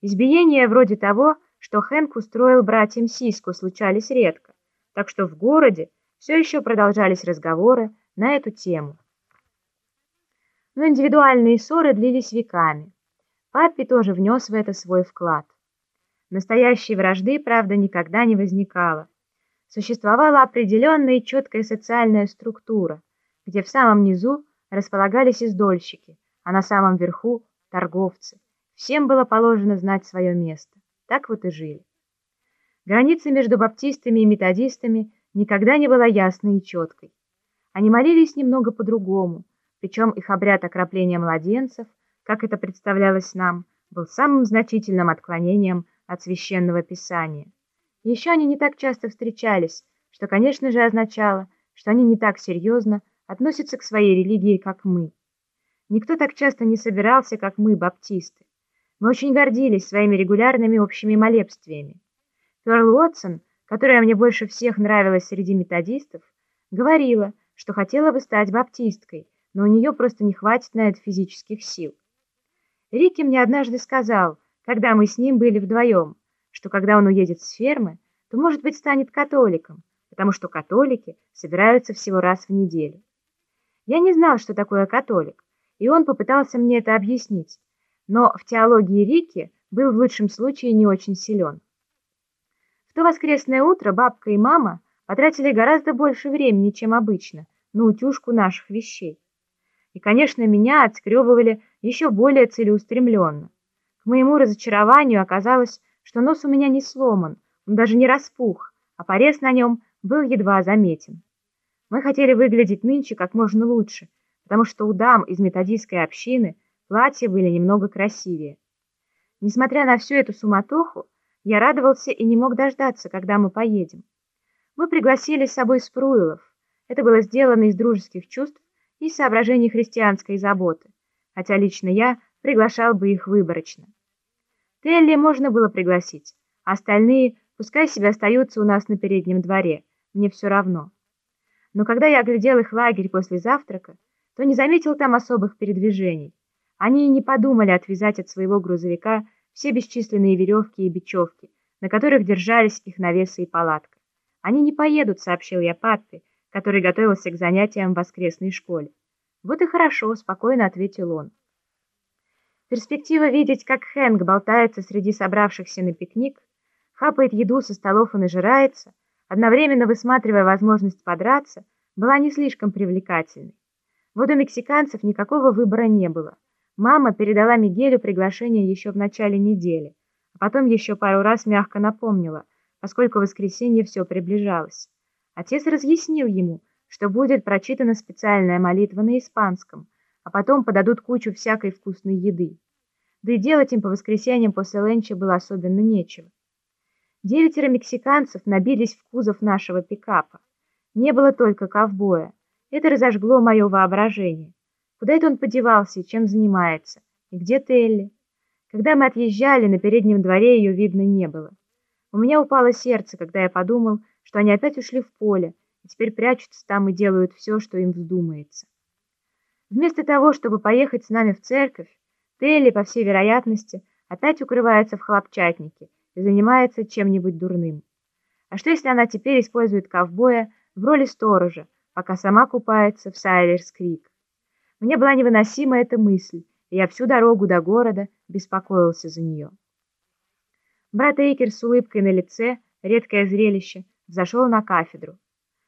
Избиения вроде того, что Хэнк устроил братьям Сиску, случались редко, так что в городе все еще продолжались разговоры на эту тему. Но индивидуальные ссоры длились веками. Паппи тоже внес в это свой вклад. Настоящей вражды, правда, никогда не возникало. Существовала определенная и четкая социальная структура, где в самом низу располагались издольщики, а на самом верху – торговцы. Всем было положено знать свое место. Так вот и жили. Граница между баптистами и методистами никогда не была ясной и четкой. Они молились немного по-другому, причем их обряд окропления младенцев, как это представлялось нам, был самым значительным отклонением от священного писания. Еще они не так часто встречались, что, конечно же, означало, что они не так серьезно относятся к своей религии, как мы. Никто так часто не собирался, как мы, баптисты. Мы очень гордились своими регулярными общими молебствиями. Перл Уотсон, которая мне больше всех нравилась среди методистов, говорила, что хотела бы стать баптисткой, но у нее просто не хватит на это физических сил. Рикки мне однажды сказал, когда мы с ним были вдвоем, что когда он уедет с фермы, то, может быть, станет католиком, потому что католики собираются всего раз в неделю. Я не знал, что такое католик, и он попытался мне это объяснить, но в теологии Рики был в лучшем случае не очень силен. В то воскресное утро бабка и мама потратили гораздо больше времени, чем обычно, на утюжку наших вещей. И, конечно, меня отскребывали еще более целеустремленно. К моему разочарованию оказалось, что нос у меня не сломан, он даже не распух, а порез на нем был едва заметен. Мы хотели выглядеть нынче как можно лучше, потому что у дам из методистской общины – Платья были немного красивее. Несмотря на всю эту суматоху, я радовался и не мог дождаться, когда мы поедем. Мы пригласили с собой Спруилов. Это было сделано из дружеских чувств и соображений христианской заботы, хотя лично я приглашал бы их выборочно. Телли можно было пригласить, а остальные пускай себе остаются у нас на переднем дворе, мне все равно. Но когда я оглядел их лагерь после завтрака, то не заметил там особых передвижений. Они и не подумали отвязать от своего грузовика все бесчисленные веревки и бечевки, на которых держались их навесы и палатка. «Они не поедут», — сообщил я Паппе, который готовился к занятиям в воскресной школе. «Вот и хорошо», — спокойно ответил он. Перспектива видеть, как Хэнк болтается среди собравшихся на пикник, хапает еду со столов и нажирается, одновременно высматривая возможность подраться, была не слишком привлекательной. Вот у мексиканцев никакого выбора не было. Мама передала Мигелю приглашение еще в начале недели, а потом еще пару раз мягко напомнила, поскольку воскресенье все приближалось. Отец разъяснил ему, что будет прочитана специальная молитва на испанском, а потом подадут кучу всякой вкусной еды. Да и делать им по воскресеньям после ленча было особенно нечего. Девятеро мексиканцев набились в кузов нашего пикапа. Не было только ковбоя. Это разожгло мое воображение. Куда это он подевался и чем занимается? И где Телли? Когда мы отъезжали, на переднем дворе ее видно не было. У меня упало сердце, когда я подумал, что они опять ушли в поле, и теперь прячутся там и делают все, что им вздумается. Вместо того, чтобы поехать с нами в церковь, Телли, по всей вероятности, опять укрывается в хлопчатнике и занимается чем-нибудь дурным. А что, если она теперь использует ковбоя в роли сторожа, пока сама купается в Сайлерс-Крик? Мне была невыносима эта мысль, и я всю дорогу до города беспокоился за нее. Брат Эйкер с улыбкой на лице, редкое зрелище, зашел на кафедру.